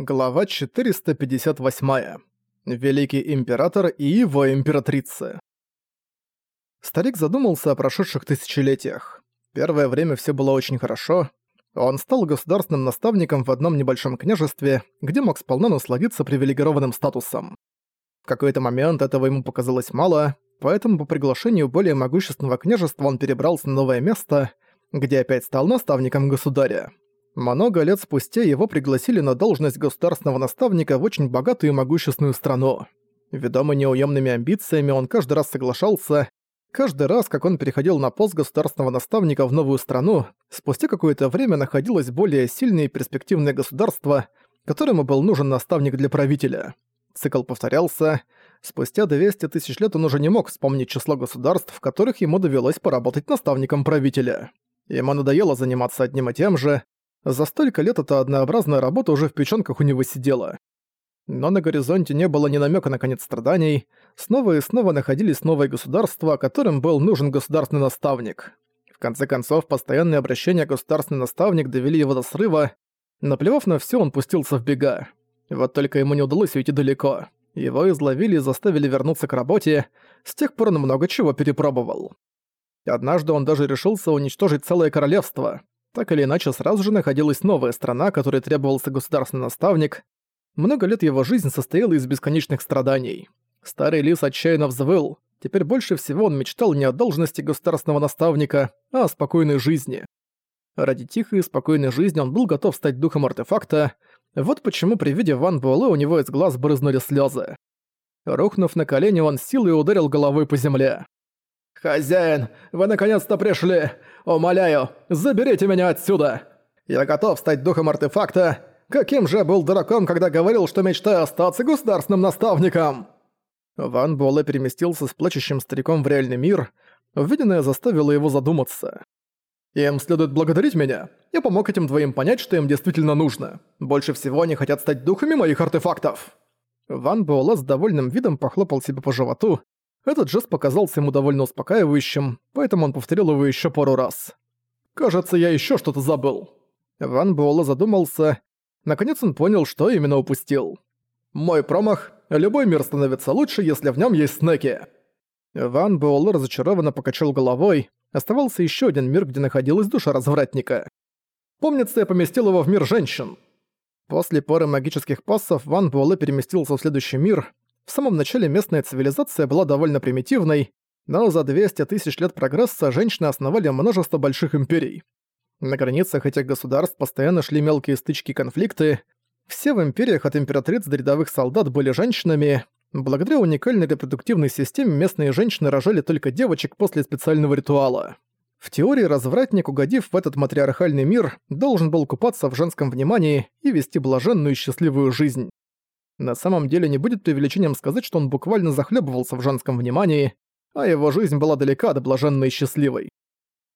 Глава 458. Великий Император и его императрица. Старик задумался о прошедших тысячелетиях. Первое время все было очень хорошо. Он стал государственным наставником в одном небольшом княжестве, где мог сполна насладиться привилегированным статусом. В какой-то момент этого ему показалось мало, поэтому по приглашению более могущественного княжества он перебрался на новое место, где опять стал наставником государя. Много лет спустя его пригласили на должность государственного наставника в очень богатую и могущественную страну. Ведомый неуемными амбициями, он каждый раз соглашался. Каждый раз, как он переходил на пост государственного наставника в новую страну, спустя какое-то время находилось более сильное и перспективное государство, которому был нужен наставник для правителя. Цикл повторялся. Спустя 200 тысяч лет он уже не мог вспомнить число государств, в которых ему довелось поработать наставником правителя. Ему надоело заниматься одним и тем же, за столько лет эта однообразная работа уже в печёнках у него сидела. Но на горизонте не было ни намека на конец страданий, снова и снова находились новые государства, которым был нужен государственный наставник. В конце концов, постоянные обращения государственный наставник довели его до срыва. Наплевав на всё, он пустился в бега. Вот только ему не удалось уйти далеко. Его изловили и заставили вернуться к работе, с тех пор он много чего перепробовал. Однажды он даже решился уничтожить целое королевство. Так или иначе, сразу же находилась новая страна, которой требовался государственный наставник. Много лет его жизнь состояла из бесконечных страданий. Старый лис отчаянно взвыл. Теперь больше всего он мечтал не о должности государственного наставника, а о спокойной жизни. Ради тихой и спокойной жизни он был готов стать духом артефакта. Вот почему при виде Ван Буэлэ у него из глаз брызнули слезы. Рухнув на колени, он силой ударил головой по земле. «Хозяин, вы наконец-то пришли! Умоляю, заберите меня отсюда! Я готов стать духом артефакта! Каким же был дураком, когда говорил, что мечтаю остаться государственным наставником!» Ван Буэлэ переместился с плачущим стариком в реальный мир. Увиденное заставило его задуматься. «Им следует благодарить меня. Я помог этим двоим понять, что им действительно нужно. Больше всего они хотят стать духами моих артефактов!» Ван Буэлэ с довольным видом похлопал себя по животу, этот жест показался ему довольно успокаивающим, поэтому он повторил его еще пару раз. «Кажется, я еще что-то забыл». Ван Буэлэ задумался. Наконец он понял, что именно упустил. «Мой промах. Любой мир становится лучше, если в нем есть снеки». Ван Буэлэ разочарованно покачал головой. Оставался еще один мир, где находилась душа развратника. «Помнится, я поместил его в мир женщин». После поры магических пассов Ван Буэлэ переместился в следующий мир, в самом начале местная цивилизация была довольно примитивной, но за 200 тысяч лет прогресса женщины основали множество больших империй. На границах этих государств постоянно шли мелкие стычки и конфликты. Все в империях от императриц до рядовых солдат были женщинами. Благодаря уникальной репродуктивной системе местные женщины рожали только девочек после специального ритуала. В теории развратник, угодив в этот матриархальный мир, должен был купаться в женском внимании и вести блаженную и счастливую жизнь. На самом деле не будет преувеличением сказать, что он буквально захлебывался в женском внимании, а его жизнь была далека от блаженной и счастливой.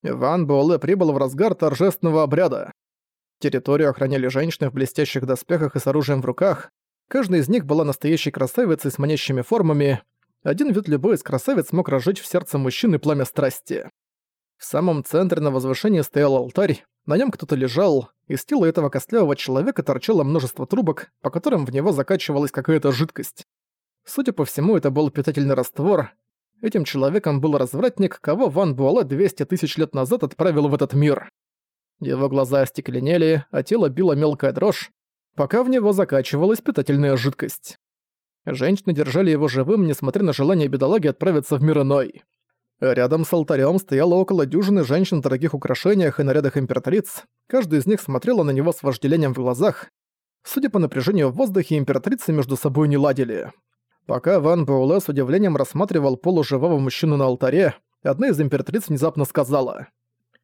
Ван Буэлэ прибыл в разгар торжественного обряда. Территорию охраняли женщины в блестящих доспехах и с оружием в руках. Каждая из них была настоящей красавицей с манящими формами. Один вид любой из красавиц мог разжечь в сердце мужчины пламя страсти. В самом центре на возвышении стоял алтарь, на нем кто-то лежал, из тела этого костлявого человека торчало множество трубок, по которым в него закачивалась какая-то жидкость. Судя по всему, это был питательный раствор. Этим человеком был развратник, кого Ван Буэлэ 200 тысяч лет назад отправил в этот мир. Его глаза остекленели, а тело било мелкая дрожь, пока в него закачивалась питательная жидкость. Женщины держали его живым, несмотря на желание бедолаги отправиться в мир иной. Рядом с алтарем стояло около дюжины женщин в дорогих украшениях и нарядах императриц. Каждая из них смотрела на него с вожделением в глазах. Судя по напряжению в воздухе, императрицы между собой не ладили. Пока Ван Буэлэ с удивлением рассматривал полуживого мужчину на алтаре, одна из императриц внезапно сказала.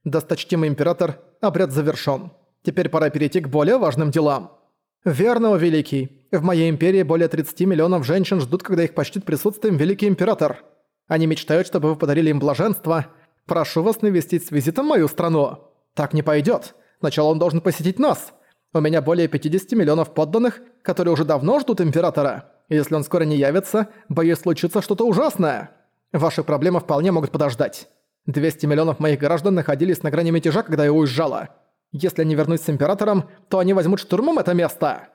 «Досточтимый император, обряд завершён. Теперь пора перейти к более важным делам». «Верно, Великий. В моей империи более 30 миллионов женщин ждут, когда их почтит присутствием Великий Император. Они мечтают, чтобы вы подарили им блаженство. Прошу вас навестить с визитом мою страну. Так не пойдет. Сначала он должен посетить нас. У меня более 50 миллионов подданных, которые уже давно ждут императора. Если он скоро не явится, боюсь случится что-то ужасное. Ваши проблемы вполне могут подождать. 200 миллионов моих граждан находились на грани мятежа, когда я уезжала. Если они вернусь с императором, то они возьмут штурмом это место.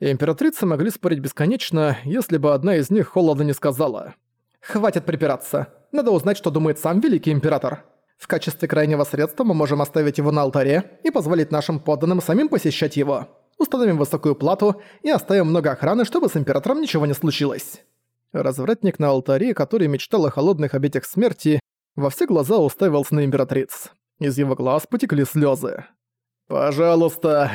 Императрицы могли спорить бесконечно, если бы одна из них холодно не сказала. «Хватит припираться. Надо узнать, что думает сам Великий Император. В качестве крайнего средства мы можем оставить его на алтаре и позволить нашим подданным самим посещать его. Установим высокую плату и оставим много охраны, чтобы с Императором ничего не случилось». Развратник на алтаре, который мечтал о холодных обетях смерти, во все глаза уставился на императриц. Из его глаз потекли слезы. «Пожалуйста!»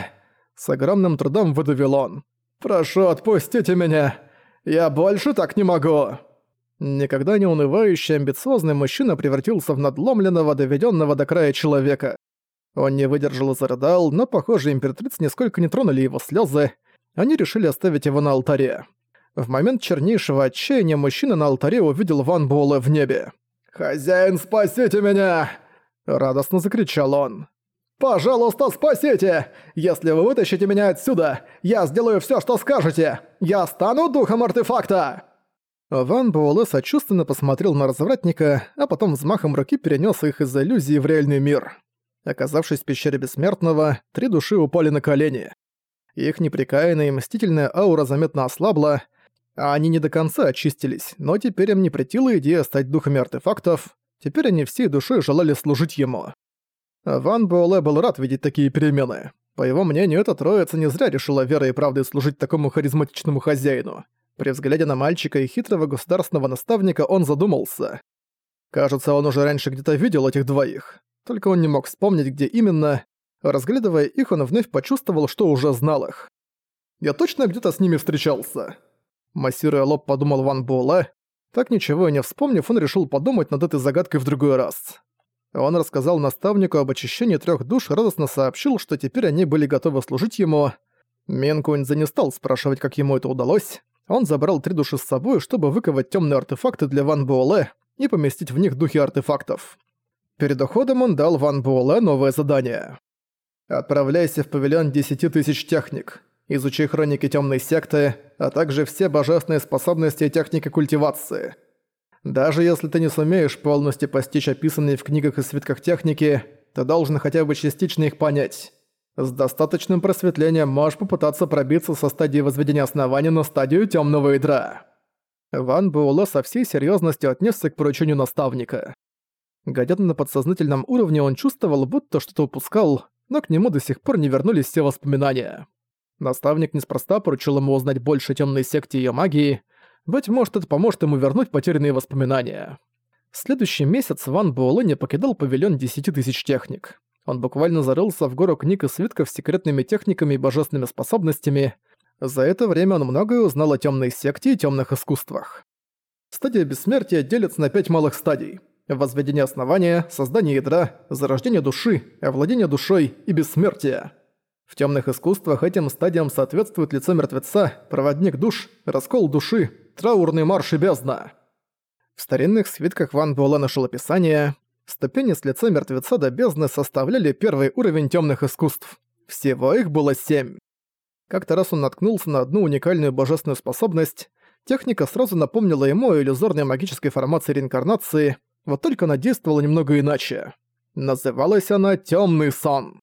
С огромным трудом выдавил он. «Прошу, отпустите меня! Я больше так не могу!» Никогда не унывающий, амбициозный мужчина превратился в надломленного, доведенного до края человека. Он не выдержал и зарыдал, но, похоже, императриц нисколько не тронули его слезы. Они решили оставить его на алтаре. В момент чернейшего отчаяния мужчина на алтаре увидел Ван Буэлэ в небе. «Хозяин, спасите меня!» Радостно закричал он. «Пожалуйста, спасите! Если вы вытащите меня отсюда, я сделаю все, что скажете! Я стану духом артефакта!» Ван Буэлэ сочувственно посмотрел на развратника, а потом взмахом руки перенес их из иллюзии в реальный мир. Оказавшись в пещере Бессмертного, три души упали на колени. Их неприкаянная и мстительная аура заметно ослабла, а они не до конца очистились, но теперь им не претила идея стать духами артефактов, теперь они всей душой желали служить ему. Ван Буэлэ был рад видеть такие перемены. По его мнению, эта троица не зря решила верой и правдой служить такому харизматичному хозяину. При взгляде на мальчика и хитрого государственного наставника он задумался. Кажется, он уже раньше где-то видел этих двоих. Только он не мог вспомнить, где именно. Разглядывая их, он вновь почувствовал, что уже знал их. «Я точно где-то с ними встречался?» Массируя лоб, подумал Ван Буэлэ. Так ничего и не вспомнив, он решил подумать над этой загадкой в другой раз. Он рассказал наставнику об очищении трех душ, радостно сообщил, что теперь они были готовы служить ему. Мин Куньцза не стал спрашивать, как ему это удалось. Он забрал три души с собой, чтобы выковать темные артефакты для Ван Буэлэ и поместить в них духи артефактов. Перед уходом он дал Ван Буэлэ новое задание. «Отправляйся в павильон десяти тысяч техник. Изучи хроники темной секты, а также все божественные способности и техники культивации». Даже если ты не сумеешь полностью постичь описанные в книгах и свитках техники, ты должен хотя бы частично их понять. С достаточным просветлением можешь попытаться пробиться со стадии возведения основания на стадию темного ядра. Ван Буэлэ со всей серьезностью отнесся к поручению наставника. Гадя на подсознательном уровне, он чувствовал, будто что-то упускал, но к нему до сих пор не вернулись все воспоминания. Наставник неспроста поручил ему узнать больше темной секте её магии, быть может, это поможет ему вернуть потерянные воспоминания. следующий месяц Ван Буэлэ не покидал павильон десяти тысяч техник. Он буквально зарылся в гору книг и свитков с секретными техниками и божественными способностями. За это время он многое узнал о темной секте и темных искусствах. Стадия бессмертия делится на пять малых стадий. Возведение основания, создание ядра, зарождение души, овладение душой и бессмертие. В темных искусствах этим стадиям соответствует лицо мертвеца, проводник душ, раскол души, траурный марш и бездна. В старинных свитках Ван Буэлэ нашел описание. Ступени с лица мертвеца до бездны составляли первый уровень темных искусств. Всего их было семь. Как-то раз он наткнулся на одну уникальную божественную способность. Техника сразу напомнила ему о иллюзорной магической формации реинкарнации, вот только она действовала немного иначе. Называлась она «Тёмный сон».